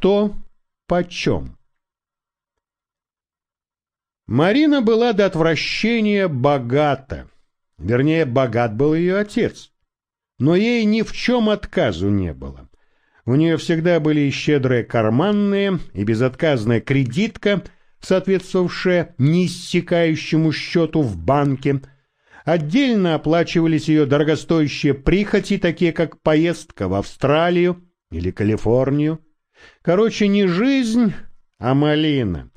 Что почем? Марина была до отвращения богата. Вернее, богат был ее отец. Но ей ни в чем отказу не было. У нее всегда были и щедрые карманные, и безотказная кредитка, соответствовавшая неиссякающему счету в банке. Отдельно оплачивались ее дорогостоящие прихоти, такие как поездка в Австралию или Калифорнию. Короче, не жизнь, а малина.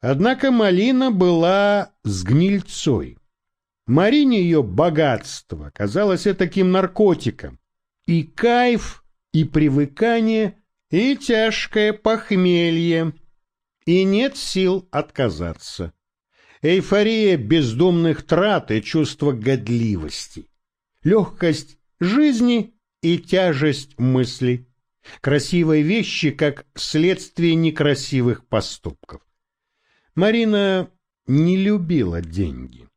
Однако малина была с гнильцой. Марине ее богатство казалось таким наркотиком. И кайф, и привыкание, и тяжкое похмелье. И нет сил отказаться. Эйфория бездумных трат и чувство годливости. Легкость жизни и тяжесть мыслей. Красивые вещи как следствие некрасивых поступков. Марина не любила деньги.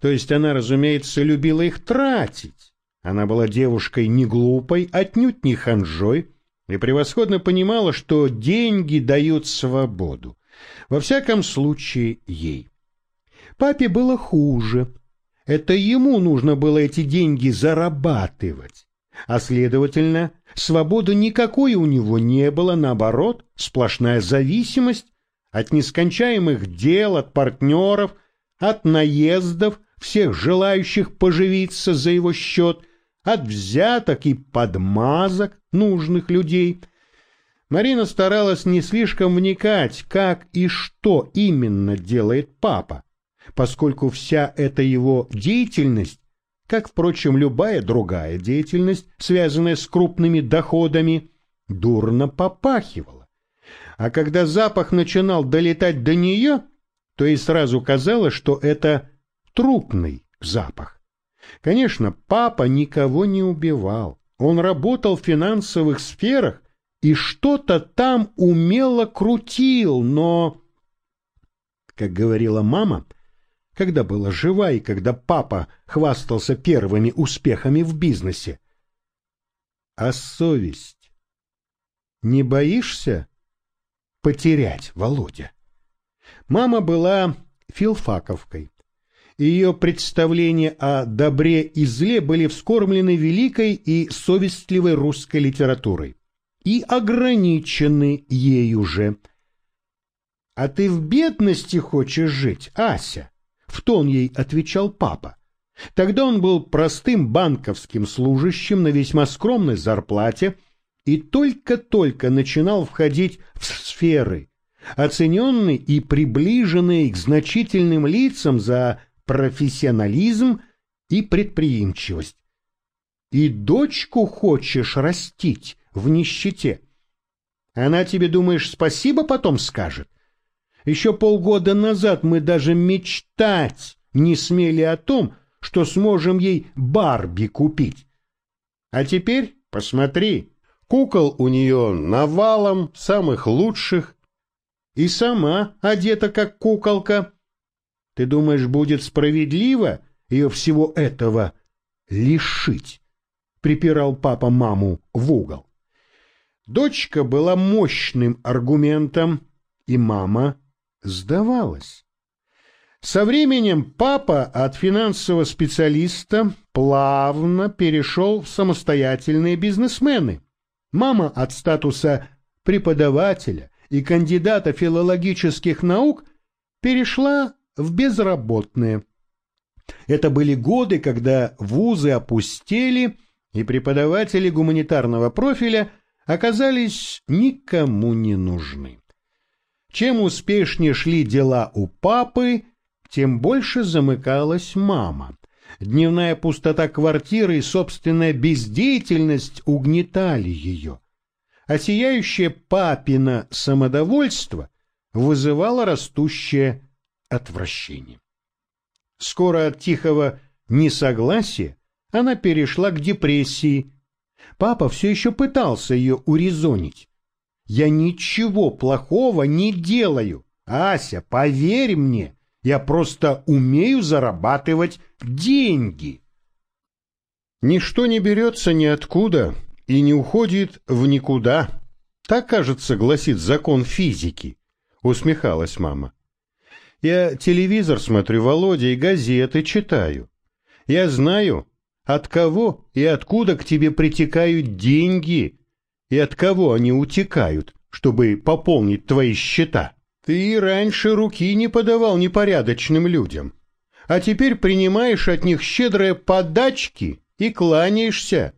То есть она, разумеется, любила их тратить. Она была девушкой не глупой, отнюдь не ханжой, и превосходно понимала, что деньги дают свободу. Во всяком случае, ей. Папе было хуже. Это ему нужно было эти деньги зарабатывать. А следовательно, свободы никакой у него не было, наоборот, сплошная зависимость от нескончаемых дел, от партнеров, от наездов, всех желающих поживиться за его счет, от взяток и подмазок нужных людей. Марина старалась не слишком вникать, как и что именно делает папа, поскольку вся эта его деятельность, как, впрочем, любая другая деятельность, связанная с крупными доходами, дурно попахивала. А когда запах начинал долетать до нее, то и сразу казалось, что это трупный запах. Конечно, папа никого не убивал. Он работал в финансовых сферах и что-то там умело крутил, но... Как говорила мама, когда была жива и когда папа хвастался первыми успехами в бизнесе. А совесть? Не боишься потерять, Володя? Мама была филфаковкой ее представления о добре и зле были вскормлены великой и совестливой русской литературой и ограничены ею же. «А ты в бедности хочешь жить, Ася?» — в тон ей отвечал папа. Тогда он был простым банковским служащим на весьма скромной зарплате и только-только начинал входить в сферы, оцененный и приближенный к значительным лицам за профессионализм и предприимчивость. И дочку хочешь растить в нищете. Она тебе, думаешь, спасибо потом скажет? Еще полгода назад мы даже мечтать не смели о том, что сможем ей Барби купить. А теперь посмотри, кукол у нее навалом самых лучших, и сама одета как куколка. Ты думаешь, будет справедливо ее всего этого лишить? Припирал папа маму в угол. Дочка была мощным аргументом, и мама сдавалась. Со временем папа от финансового специалиста плавно перешел в самостоятельные бизнесмены. Мама от статуса преподавателя и кандидата филологических наук перешла в безработные. Это были годы, когда вузы опустели, и преподаватели гуманитарного профиля оказались никому не нужны. Чем успешнее шли дела у папы, тем больше замыкалась мама. Дневная пустота квартиры и собственная бездеятельность угнетали ее. А сияющее папино самодовольство вызывало растущее отвращением. Скоро от тихого несогласия она перешла к депрессии. Папа все еще пытался ее урезонить. «Я ничего плохого не делаю. Ася, поверь мне, я просто умею зарабатывать деньги». Ничто не берется ниоткуда и не уходит в никуда. Так, кажется, гласит закон физики, усмехалась мама. Я телевизор смотрю, Володя, и газеты читаю. Я знаю, от кого и откуда к тебе притекают деньги, и от кого они утекают, чтобы пополнить твои счета. Ты раньше руки не подавал непорядочным людям, а теперь принимаешь от них щедрые подачки и кланяешься.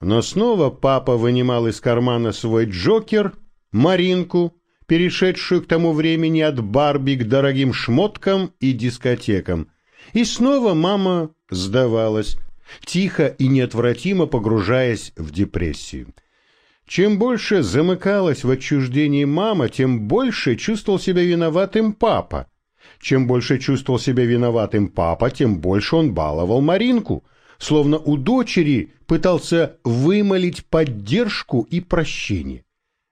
Но снова папа вынимал из кармана свой джокер, Маринку, перешедшую к тому времени от Барби к дорогим шмоткам и дискотекам. И снова мама сдавалась, тихо и неотвратимо погружаясь в депрессию. Чем больше замыкалась в отчуждении мама, тем больше чувствовал себя виноватым папа. Чем больше чувствовал себя виноватым папа, тем больше он баловал Маринку, словно у дочери пытался вымолить поддержку и прощение,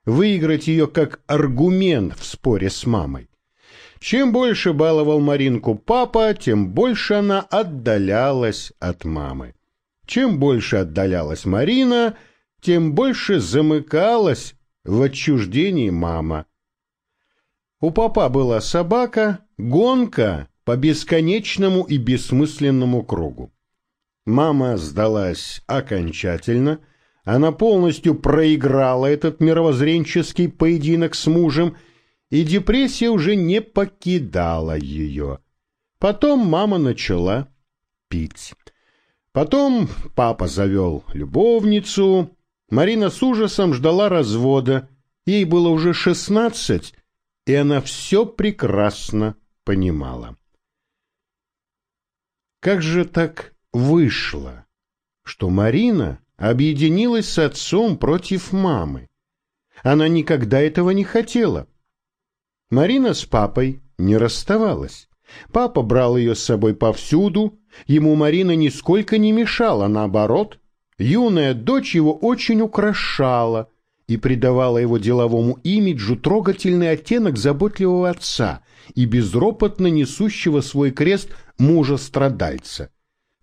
выиграть ее как аргумент в споре с мамой. Чем больше баловал Маринку папа, тем больше она отдалялась от мамы. Чем больше отдалялась Марина, тем больше замыкалась в отчуждении мама. У папа была собака, гонка по бесконечному и бессмысленному кругу. Мама сдалась окончательно, она полностью проиграла этот мировоззренческий поединок с мужем, и депрессия уже не покидала ее. Потом мама начала пить. Потом папа завел любовницу, Марина с ужасом ждала развода. Ей было уже шестнадцать, и она все прекрасно понимала. Как же так вышло, что Марина объединилась с отцом против мамы? Она никогда этого не хотела. Марина с папой не расставалась. Папа брал ее с собой повсюду, ему Марина нисколько не мешала, наоборот, Юная дочь его очень украшала и придавала его деловому имиджу трогательный оттенок заботливого отца и безропотно несущего свой крест мужа-страдальца.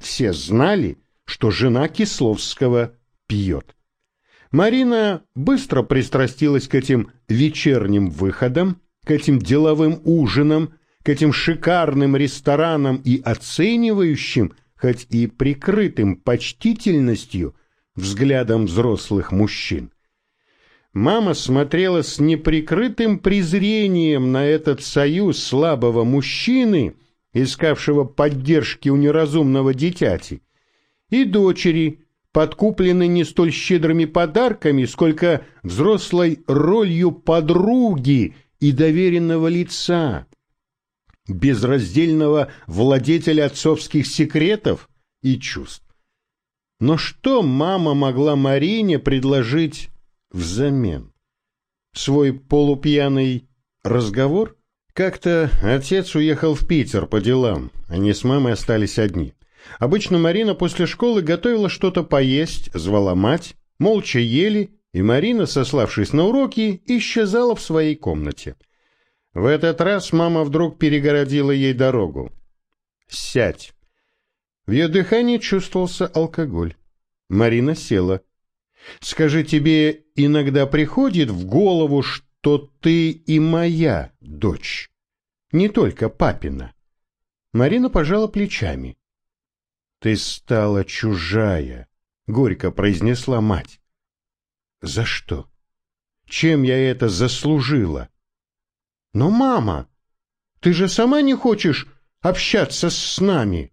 Все знали, что жена Кисловского пьет. Марина быстро пристрастилась к этим вечерним выходам, к этим деловым ужинам, к этим шикарным ресторанам и оценивающим хоть и прикрытым почтительностью, взглядом взрослых мужчин. Мама смотрела с неприкрытым презрением на этот союз слабого мужчины, искавшего поддержки у неразумного дитяти, и дочери, подкупленной не столь щедрыми подарками, сколько взрослой ролью подруги и доверенного лица безраздельного владетеля отцовских секретов и чувств. Но что мама могла Марине предложить взамен? Свой полупьяный разговор? Как-то отец уехал в Питер по делам, они с мамой остались одни. Обычно Марина после школы готовила что-то поесть, звала мать, молча ели, и Марина, сославшись на уроки, исчезала в своей комнате – в этот раз мама вдруг перегородила ей дорогу. «Сядь!» В ее дыхании чувствовался алкоголь. Марина села. «Скажи, тебе иногда приходит в голову, что ты и моя дочь, не только папина?» Марина пожала плечами. «Ты стала чужая», — горько произнесла мать. «За что? Чем я это заслужила?» Но, мама, ты же сама не хочешь общаться с нами.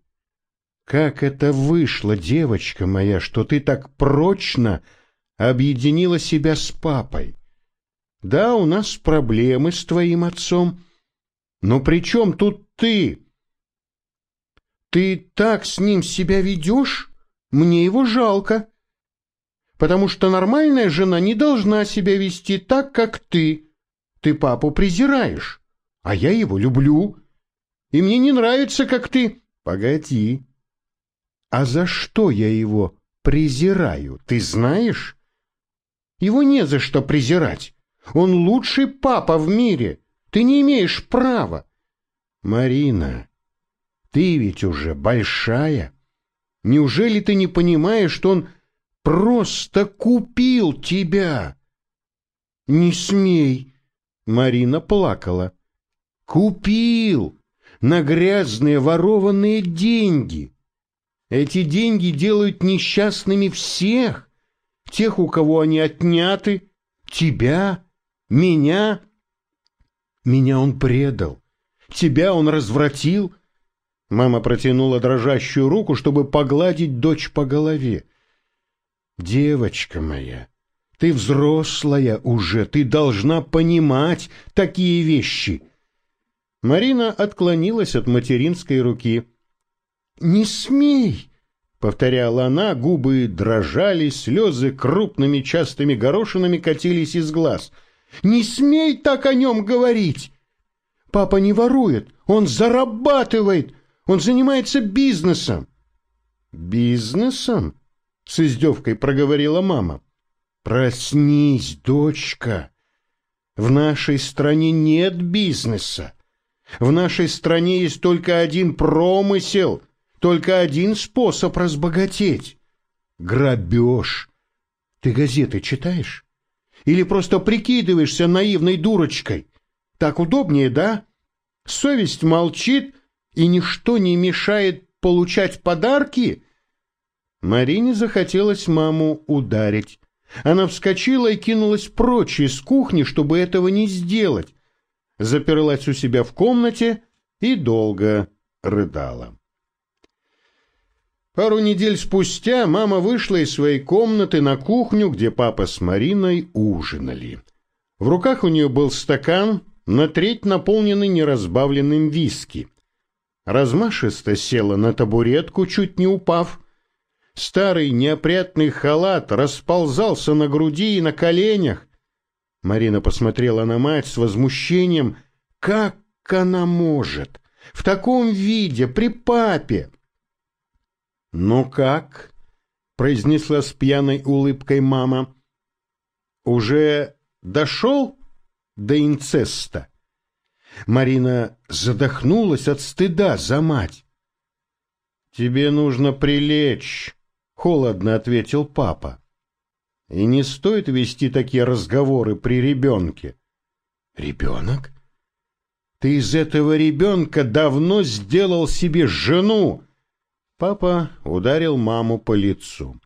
Как это вышло, девочка моя, что ты так прочно объединила себя с папой? Да, у нас проблемы с твоим отцом, но при чем тут ты? Ты так с ним себя ведешь? Мне его жалко. Потому что нормальная жена не должна себя вести так, как ты. Ты папу презираешь, а я его люблю. И мне не нравится, как ты... Погоди. А за что я его презираю, ты знаешь? Его не за что презирать. Он лучший папа в мире. Ты не имеешь права. Марина, ты ведь уже большая. Неужели ты не понимаешь, что он просто купил тебя? Не смей. Марина плакала. Купил на грязные ворованные деньги. Эти деньги делают несчастными всех, тех, у кого они отняты, тебя, меня. Меня он предал, тебя он развратил. Мама протянула дрожащую руку, чтобы погладить дочь по голове. Девочка моя, ты взрослая уже, ты должна понимать такие вещи. Марина отклонилась от материнской руки. «Не смей!» — повторяла она, губы дрожали, слезы крупными частыми горошинами катились из глаз. «Не смей так о нем говорить! Папа не ворует, он зарабатывает, он занимается бизнесом!» «Бизнесом?» — с издевкой проговорила мама. «Проснись, дочка! В нашей стране нет бизнеса. В нашей стране есть только один промысел, только один способ разбогатеть — грабеж. Ты газеты читаешь? Или просто прикидываешься наивной дурочкой? Так удобнее, да? Совесть молчит, и ничто не мешает получать подарки? Марине захотелось маму ударить. Она вскочила и кинулась прочь из кухни, чтобы этого не сделать заперлась у себя в комнате и долго рыдала. Пару недель спустя мама вышла из своей комнаты на кухню, где папа с Мариной ужинали. В руках у нее был стакан, на треть наполненный неразбавленным виски. Размашисто села на табуретку, чуть не упав. Старый неопрятный халат расползался на груди и на коленях, Марина посмотрела на мать с возмущением. Как она может? В таком виде, при папе? Ну как? произнесла с пьяной улыбкой мама. Уже дошел до инцеста? Марина задохнулась от стыда за мать. «Тебе нужно прилечь», — холодно ответил папа. И не стоит вести такие разговоры при ребенке. Ребенок? Ты из этого ребенка давно сделал себе жену. Папа ударил маму по лицу.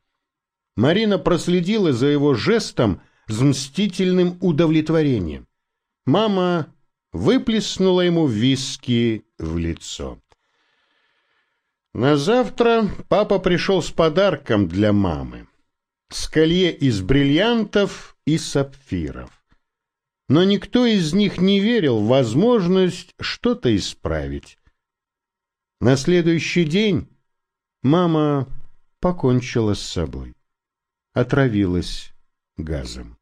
Марина проследила за его жестом с мстительным удовлетворением. Мама выплеснула ему виски в лицо. На завтра папа пришел с подарком для мамы с колье из бриллиантов и сапфиров. Но никто из них не верил в возможность что-то исправить. На следующий день мама покончила с собой, отравилась газом.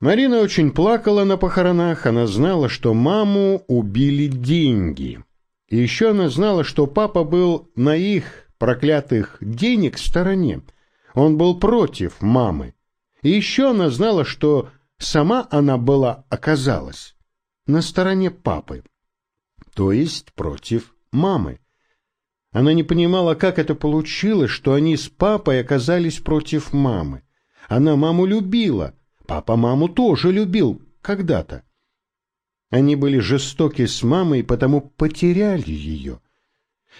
Марина очень плакала на похоронах, она знала, что маму убили деньги. И еще она знала, что папа был на их проклятых денег стороне. Он был против мамы. И еще она знала, что сама она была, оказалась, на стороне папы, то есть против мамы. Она не понимала, как это получилось, что они с папой оказались против мамы. Она маму любила, папа маму тоже любил когда-то. Они были жестоки с мамой, потому потеряли ее.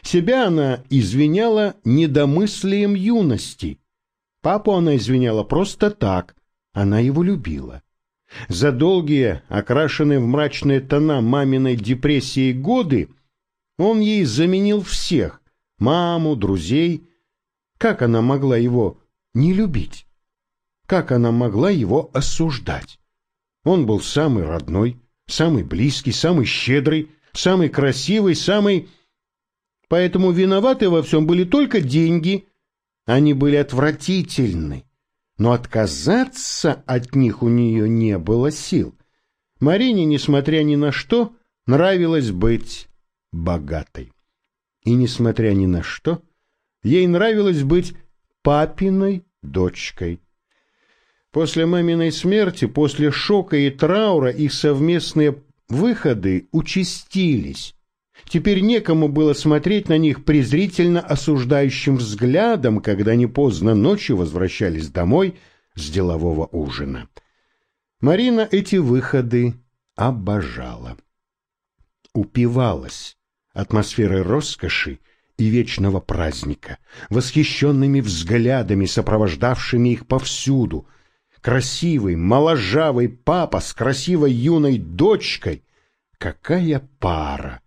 Себя она извиняла недомыслием юности. Папу она извиняла просто так, она его любила. За долгие, окрашенные в мрачные тона маминой депрессии годы, он ей заменил всех — маму, друзей. Как она могла его не любить? Как она могла его осуждать? Он был самый родной, самый близкий, самый щедрый, самый красивый, самый Поэтому виноваты во всем были только деньги. Они были отвратительны. Но отказаться от них у нее не было сил. Марине, несмотря ни на что, нравилось быть богатой. И, несмотря ни на что, ей нравилось быть папиной дочкой. После маминой смерти, после шока и траура их совместные выходы участились. Теперь некому было смотреть на них презрительно осуждающим взглядом, когда они поздно ночью возвращались домой с делового ужина. Марина эти выходы обожала. Упивалась атмосферой роскоши и вечного праздника, восхищенными взглядами, сопровождавшими их повсюду. Красивый, моложавый папа с красивой юной дочкой. Какая пара!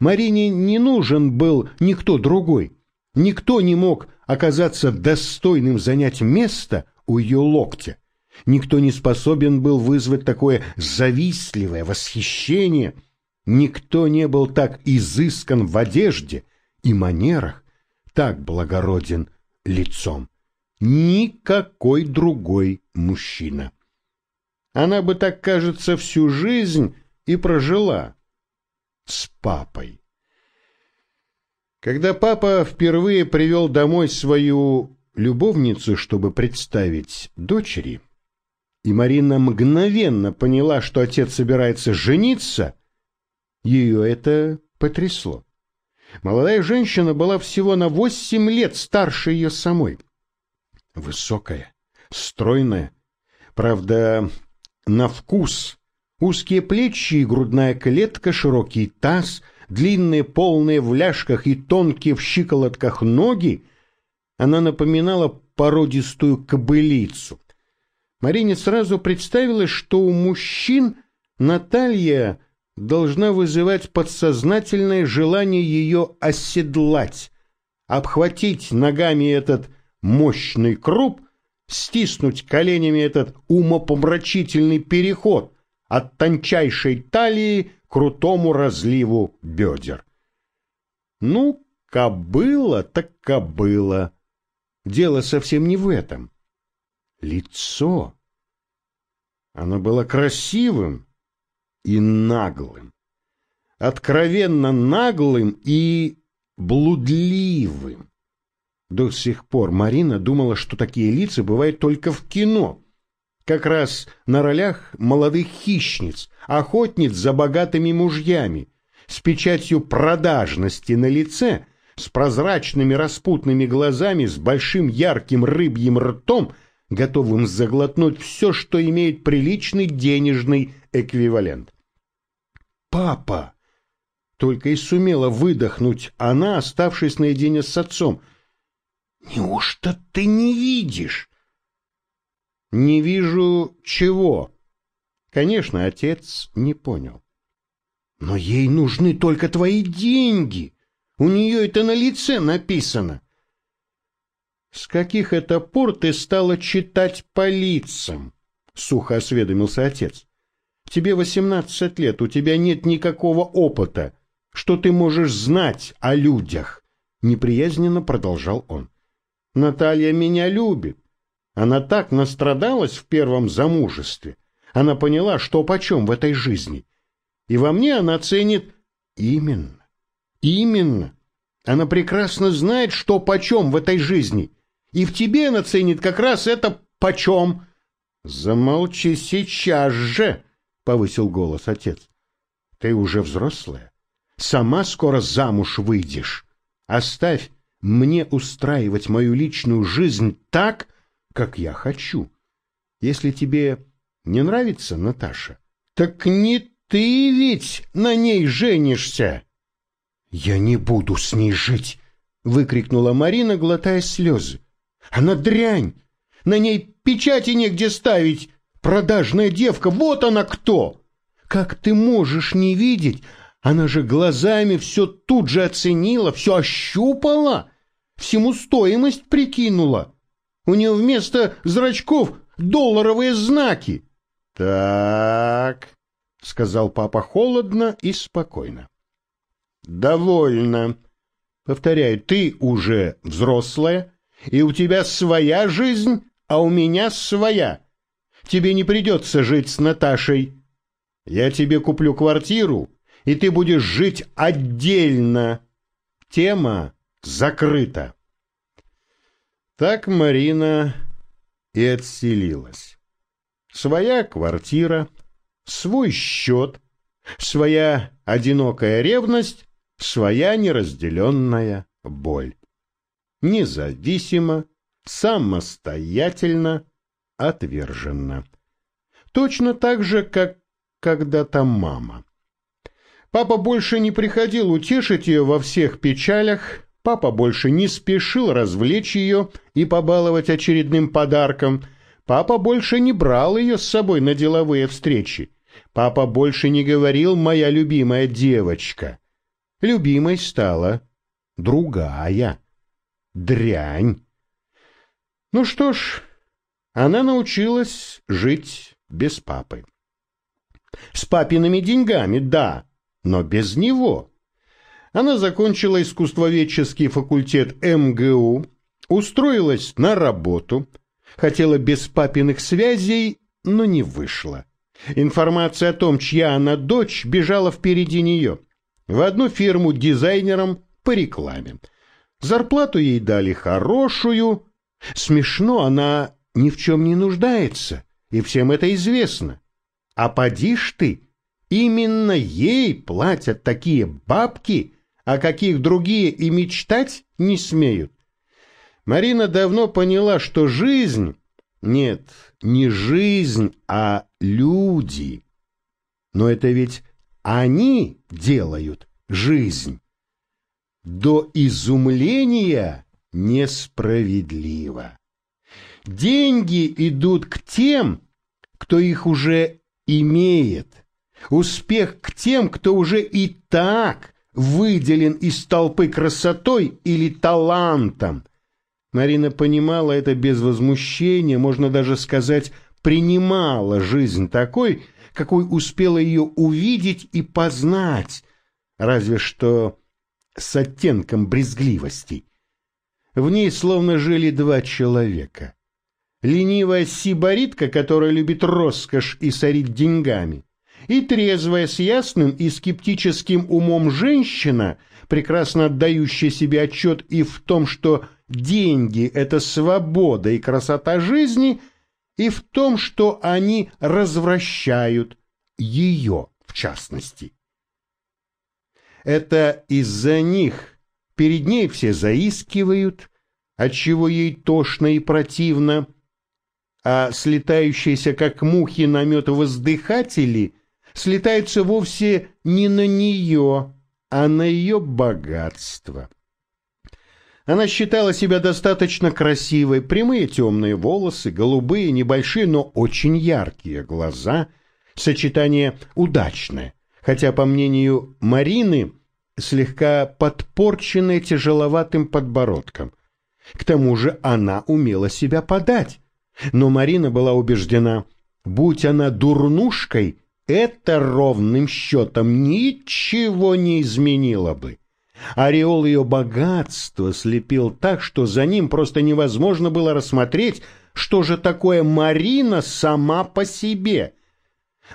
Марине не нужен был никто другой. Никто не мог оказаться достойным занять место у ее локтя. Никто не способен был вызвать такое завистливое восхищение. Никто не был так изыскан в одежде и манерах, так благороден лицом. Никакой другой мужчина. Она бы так, кажется, всю жизнь и прожила с папой. Когда папа впервые привел домой свою любовницу, чтобы представить дочери, и Марина мгновенно поняла, что отец собирается жениться, ее это потрясло. Молодая женщина была всего на восемь лет старше ее самой. Высокая, стройная, правда, на вкус. Узкие плечи и грудная клетка, широкий таз — длинные, полные в ляжках и тонкие в щиколотках ноги, она напоминала породистую кобылицу. Марине сразу представилось, что у мужчин Наталья должна вызывать подсознательное желание ее оседлать, обхватить ногами этот мощный круп, стиснуть коленями этот умопомрачительный переход от тончайшей талии крутому разливу бедер. Ну, кобыла так кобыла. Дело совсем не в этом. Лицо. Оно было красивым и наглым. Откровенно наглым и блудливым. До сих пор Марина думала, что такие лица бывают только в кино как раз на ролях молодых хищниц, охотниц за богатыми мужьями, с печатью продажности на лице, с прозрачными распутными глазами, с большим ярким рыбьим ртом, готовым заглотнуть все, что имеет приличный денежный эквивалент. «Папа!» Только и сумела выдохнуть она, оставшись наедине с отцом. «Неужто ты не видишь?» «Не вижу чего». Конечно, отец не понял. «Но ей нужны только твои деньги. У нее это на лице написано». «С каких это пор ты стала читать по лицам?» — сухо осведомился отец. «Тебе восемнадцать лет, у тебя нет никакого опыта. Что ты можешь знать о людях?» Неприязненно продолжал он. «Наталья меня любит. Она так настрадалась в первом замужестве. Она поняла, что почем в этой жизни. И во мне она ценит именно, именно. Она прекрасно знает, что почем в этой жизни. И в тебе она ценит как раз это почем. Замолчи сейчас же, повысил голос отец. Ты уже взрослая. Сама скоро замуж выйдешь. Оставь мне устраивать мою личную жизнь так, как я хочу. Если тебе не нравится Наташа, так не ты ведь на ней женишься. Я не буду с ней жить, выкрикнула Марина, глотая слезы. Она дрянь. На ней печати негде ставить. Продажная девка, вот она кто. Как ты можешь не видеть? Она же глазами все тут же оценила, все ощупала, всему стоимость прикинула. У нее вместо зрачков долларовые знаки. — Так, — сказал папа холодно и спокойно. — Довольно. Повторяю, ты уже взрослая, и у тебя своя жизнь, а у меня своя. Тебе не придется жить с Наташей. Я тебе куплю квартиру, и ты будешь жить отдельно. Тема закрыта. Так Марина и отселилась. Своя квартира, свой счет, своя одинокая ревность, своя неразделенная боль. Независимо, самостоятельно, отверженно. точно так же, как когда-то мама. Папа больше не приходил утешить ее во всех печалях, папа больше не спешил развлечь ее и побаловать очередным подарком, папа больше не брал ее с собой на деловые встречи, папа больше не говорил «моя любимая девочка». Любимой стала другая, дрянь. Ну что ж, она научилась жить без папы. С папиными деньгами, да, но без него. Она закончила искусствоведческий факультет МГУ, устроилась на работу, хотела без папиных связей, но не вышла. Информация о том, чья она дочь, бежала впереди нее. В одну фирму дизайнером по рекламе. Зарплату ей дали хорошую. Смешно, она ни в чем не нуждается, и всем это известно. А поди ж ты, Именно ей платят такие бабки, о каких другие и мечтать не смеют. Марина давно поняла, что жизнь... Нет, не жизнь, а люди. Но это ведь они делают жизнь. До изумления несправедливо. Деньги идут к тем, кто их уже имеет – Успех к тем, кто уже и так выделен из толпы красотой или талантом. Марина понимала это без возмущения, можно даже сказать, принимала жизнь такой, какой успела ее увидеть и познать, разве что с оттенком брезгливости. В ней словно жили два человека. Ленивая сибаритка, которая любит роскошь и сорить деньгами, и трезвая с ясным и скептическим умом женщина, прекрасно отдающая себе отчет и в том, что деньги – это свобода и красота жизни, и в том, что они развращают ее в частности. Это из-за них перед ней все заискивают, отчего ей тошно и противно, а слетающиеся как мухи на мед воздыхатели – слетаются вовсе не на нее, а на ее богатство. Она считала себя достаточно красивой, прямые темные волосы, голубые, небольшие, но очень яркие глаза, сочетание удачное, хотя, по мнению Марины, слегка подпорченное тяжеловатым подбородком. К тому же она умела себя подать, но Марина была убеждена, будь она дурнушкой, это ровным счетом ничего не изменило бы. Ореол ее богатства слепил так, что за ним просто невозможно было рассмотреть, что же такое Марина сама по себе.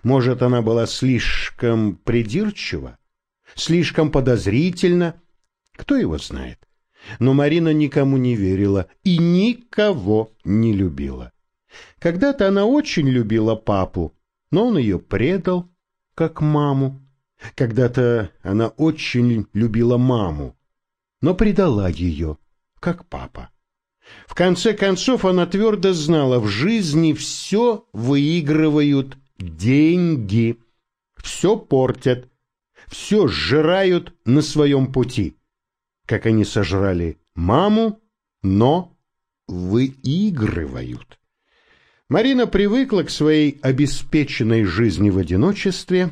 Может, она была слишком придирчива, слишком подозрительна, кто его знает. Но Марина никому не верила и никого не любила. Когда-то она очень любила папу, но он ее предал, как маму. Когда-то она очень любила маму, но предала ее, как папа. В конце концов, она твердо знала, в жизни все выигрывают деньги, все портят, все сжирают на своем пути, как они сожрали маму, но выигрывают. Марина привыкла к своей обеспеченной жизни в одиночестве.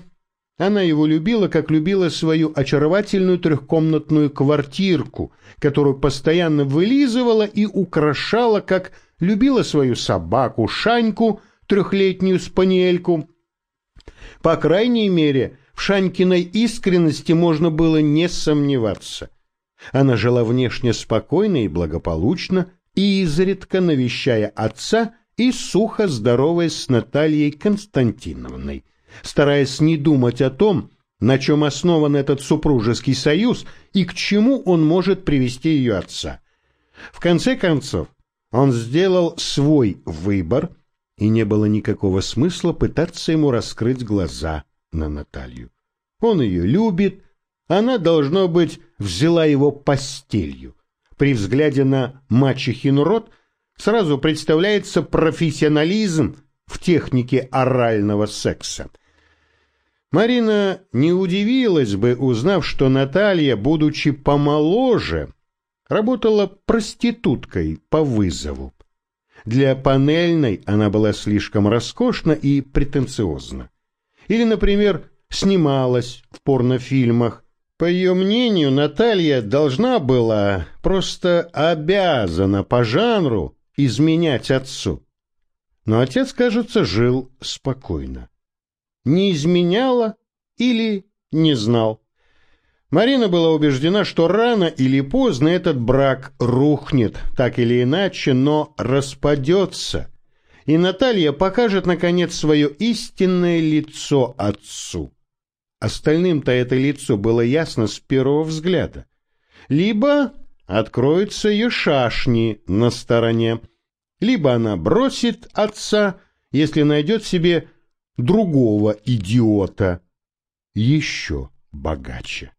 Она его любила, как любила свою очаровательную трехкомнатную квартирку, которую постоянно вылизывала и украшала, как любила свою собаку Шаньку, трехлетнюю спаниельку. По крайней мере, в Шанькиной искренности можно было не сомневаться. Она жила внешне спокойно и благополучно, и изредка навещая отца – и сухо здороваясь с Натальей Константиновной, стараясь не думать о том, на чем основан этот супружеский союз и к чему он может привести ее отца. В конце концов, он сделал свой выбор, и не было никакого смысла пытаться ему раскрыть глаза на Наталью. Он ее любит, она, должно быть, взяла его постелью. При взгляде на мачехин рот сразу представляется профессионализм в технике орального секса. Марина не удивилась бы, узнав, что Наталья, будучи помоложе, работала проституткой по вызову. Для панельной она была слишком роскошна и претенциозна. Или, например, снималась в порнофильмах. По ее мнению, Наталья должна была, просто обязана по жанру изменять отцу. Но отец, кажется, жил спокойно. Не изменяла или не знал. Марина была убеждена, что рано или поздно этот брак рухнет, так или иначе, но распадется, и Наталья покажет, наконец, свое истинное лицо отцу. Остальным-то это лицо было ясно с первого взгляда. Либо откроются ее шашни на стороне, либо она бросит отца, если найдет себе другого идиота, еще богаче.